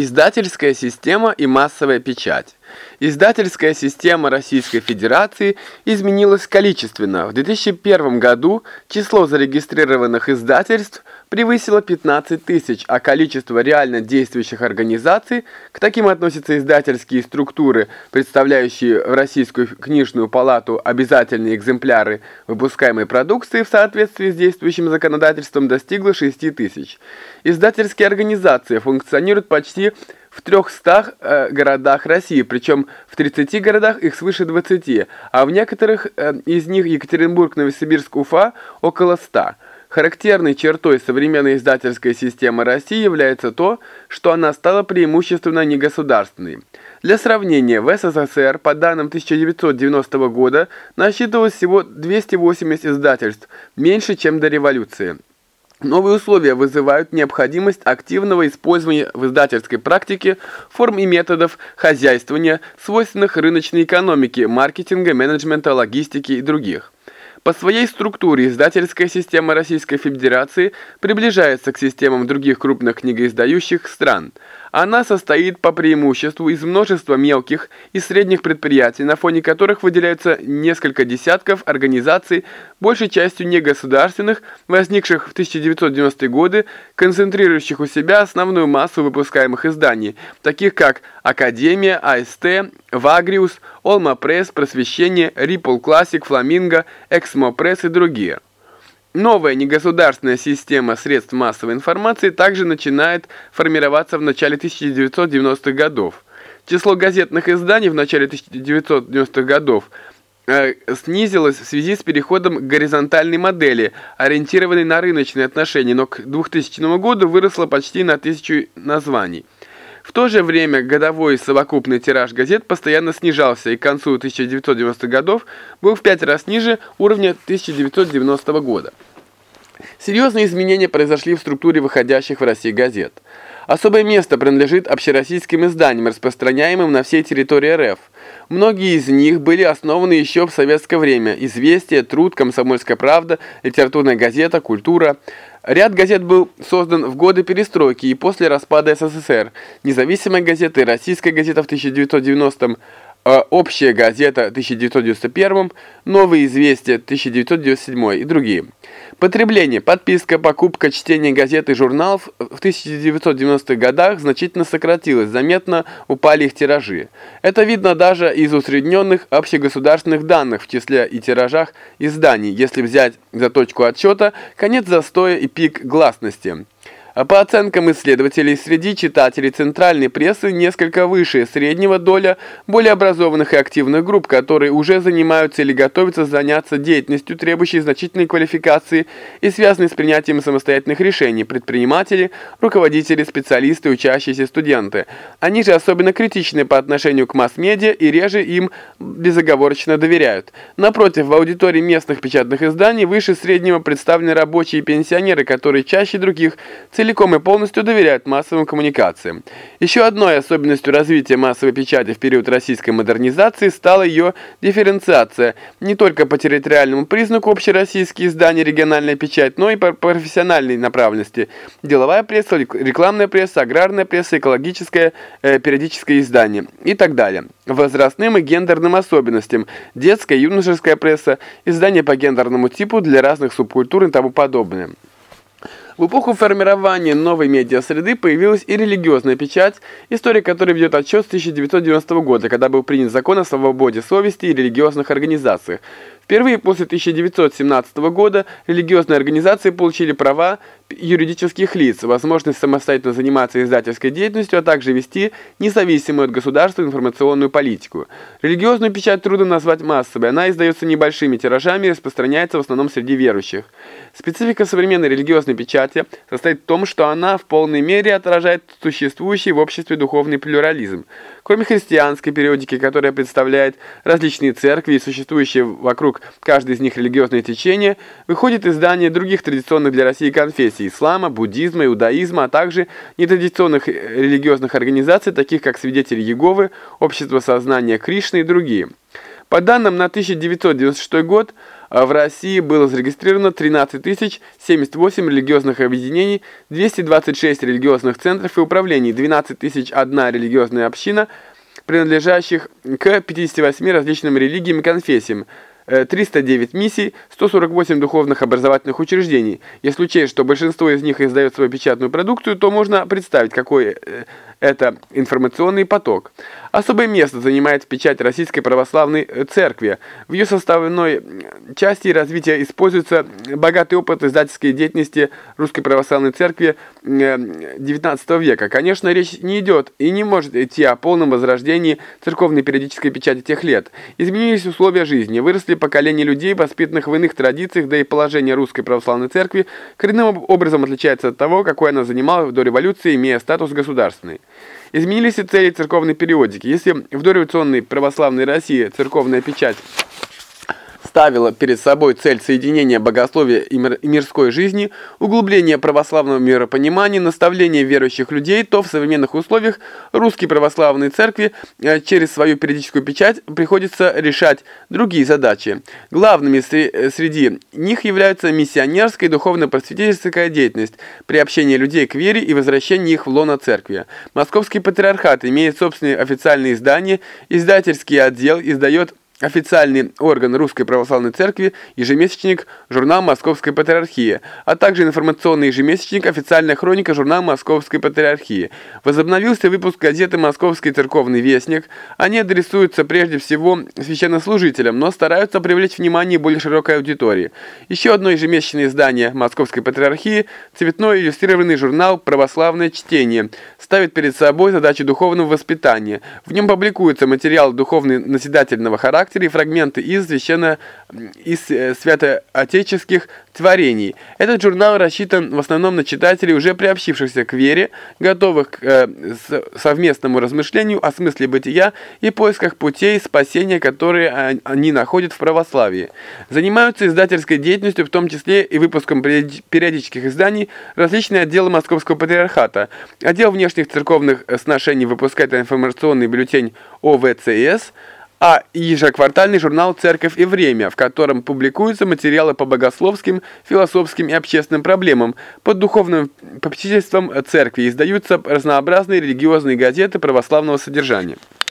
Издательская система и массовая печать. Издательская система Российской Федерации изменилась количественно. В 2001 году число зарегистрированных издательств превысило 15 тысяч, а количество реально действующих организаций, к таким относятся издательские структуры, представляющие в Российскую книжную палату обязательные экземпляры выпускаемой продукции в соответствии с действующим законодательством, достигло 6 тысяч. Издательские организации функционируют почти в 300 э, городах России, причем в 30 городах их свыше 20, а в некоторых э, из них Екатеринбург, Новосибирск, Уфа около 100. Характерной чертой современной издательской системы России является то, что она стала преимущественно негосударственной. Для сравнения, в СССР по данным 1990 года насчитывалось всего 280 издательств, меньше, чем до революции. Новые условия вызывают необходимость активного использования в издательской практике форм и методов хозяйствования, свойственных рыночной экономике, маркетинга, менеджмента, логистики и других. По своей структуре издательская система Российской Федерации приближается к системам других крупных книгоиздающих стран. Она состоит по преимуществу из множества мелких и средних предприятий, на фоне которых выделяются несколько десятков организаций, большей частью негосударственных, возникших в 1990-е годы, концентрирующих у себя основную массу выпускаемых изданий, таких как Академия, АСТ, Вагриус, Олма Пресс, Просвещение, Ripple Classic, Фламинго, Эксмо Пресс и другие. Новая негосударственная система средств массовой информации также начинает формироваться в начале 1990-х годов. Число газетных изданий в начале 1990-х годов э, снизилось в связи с переходом к горизонтальной модели, ориентированной на рыночные отношения, но к 2000 году выросло почти на тысячу названий. В то же время годовой совокупный тираж газет постоянно снижался и к концу 1990-х годов был в пять раз ниже уровня 1990 года. Серьезные изменения произошли в структуре выходящих в России газет. Особое место принадлежит общероссийским изданиям, распространяемым на всей территории РФ. Многие из них были основаны еще в советское время. «Известия», «Труд», «Комсомольская правда», «Литературная газета», «Культура». Ряд газет был создан в годы перестройки и после распада СССР. Независимая газета и Российская газета в 1990-м, э, Общая газета в 1991-м, Новые известия 1997 и другие. Потребление, подписка, покупка, чтение газет и журналов в 1990-х годах значительно сократилось, заметно упали их тиражи. Это видно даже из усредненных общегосударственных данных в числе и тиражах изданий, если взять за точку отсчета конец застоя и пик гласности. А по оценкам исследователей, среди читателей центральной прессы несколько выше среднего доля более образованных и активных групп, которые уже занимаются или готовятся заняться деятельностью, требующей значительной квалификации и связанной с принятием самостоятельных решений, предприниматели, руководители, специалисты, учащиеся студенты. Они же особенно критичны по отношению к масс-медиа и реже им безоговорочно доверяют. Напротив, в аудитории местных печатных изданий выше среднего представлены рабочие и пенсионеры, которые чаще других целенаправленно целиком и полностью доверяют массовым коммуникациям. Еще одной особенностью развития массовой печати в период российской модернизации стала ее дифференциация не только по территориальному признаку общероссийские издания региональная печать, но и по профессиональной направленности. Деловая пресса, рекламная пресса, аграрная пресса, экологическое, э, периодическое издание и так далее. Возрастным и гендерным особенностям, детская, юношеская пресса, издания по гендерному типу для разных субкультур и тому подобное. В эпоху формирования новой медиасреды появилась и религиозная печать, история которой ведет отчет с 1990 года, когда был принят закон о свободе совести и религиозных организациях. Впервые после 1917 года религиозные организации получили права юридических лиц, возможность самостоятельно заниматься издательской деятельностью, а также вести независимую от государства информационную политику. Религиозную печать трудно назвать массовой, она издается небольшими тиражами и распространяется в основном среди верующих. Специфика современной религиозной печати состоит в том, что она в полной мере отражает существующий в обществе духовный плюрализм. Кроме христианской периодики, которая представляет различные церкви и существующие вокруг каждой из них религиозные течения, выходит издание других традиционных для России конфессий, ислама, буддизма, иудаизма, а также нетрадиционных религиозных организаций, таких как Свидетели Иеговы, Общество сознания Кришны и другие. По данным на 1996 год, а в России было зарегистрировано 13 078 религиозных объединений, 226 религиозных центров и управлений, 12 001 религиозная община, принадлежащих к 58 различным религиям и конфессиям, 309 миссий, 148 духовных образовательных учреждений. Если учесть, что большинство из них издает свою печатную продукцию, то можно представить, какой э, это информационный поток. Особое место занимает печать Российской Православной Церкви. В ее составной части развития используется богатый опыт издательской деятельности Русской Православной Церкви XIX века. Конечно, речь не идет и не может идти о полном возрождении церковной периодической печати тех лет. Изменились условия жизни, выросли поколения людей, воспитанных в иных традициях, да и положение Русской Православной Церкви коренным образом отличается от того, какое она занимала до революции, имея статус государственный. Изменились и цели церковной периодики. Если в дореволюционной православной России церковная печать ставила перед собой цель соединения богословия и мирской жизни, углубления православного миропонимания, наставления верующих людей, то в современных условиях русской православной церкви э, через свою периодическую печать приходится решать другие задачи. Главными э, среди них являются миссионерская и духовно-просветительская деятельность, приобщение людей к вере и возвращение их в лоно церкви. Московский патриархат имеет собственные официальные издания, издательский отдел издает официальный орган Русской Православной Церкви, ежемесячник журнал «Московская Патриархия», а также информационный ежемесячник «Официальная хроника» журнал «Московской Патриархии». Возобновился выпуск газеты «Московский церковный вестник». Они адресуются прежде всего священнослужителям, но стараются привлечь внимание более широкой аудитории. Еще одно ежемесячное издание «Московской Патриархии» цветной иллюстрированный журнал «Православное чтение» ставит перед собой задачи духовного воспитания. В нем публикуются материалы духовно-наседательного характера, характере фрагменты из священно из э, святоотеческих творений. Этот журнал рассчитан в основном на читателей, уже приобщившихся к вере, готовых к э, совместному размышлению о смысле бытия и поисках путей спасения, которые они находят в православии. Занимаются издательской деятельностью, в том числе и выпуском периодических изданий, различные отделы Московского патриархата. Отдел внешних церковных сношений выпускает информационный бюллетень ОВЦС – а ежеквартальный журнал «Церковь и время», в котором публикуются материалы по богословским, философским и общественным проблемам. Под духовным попечительством церкви издаются разнообразные религиозные газеты православного содержания.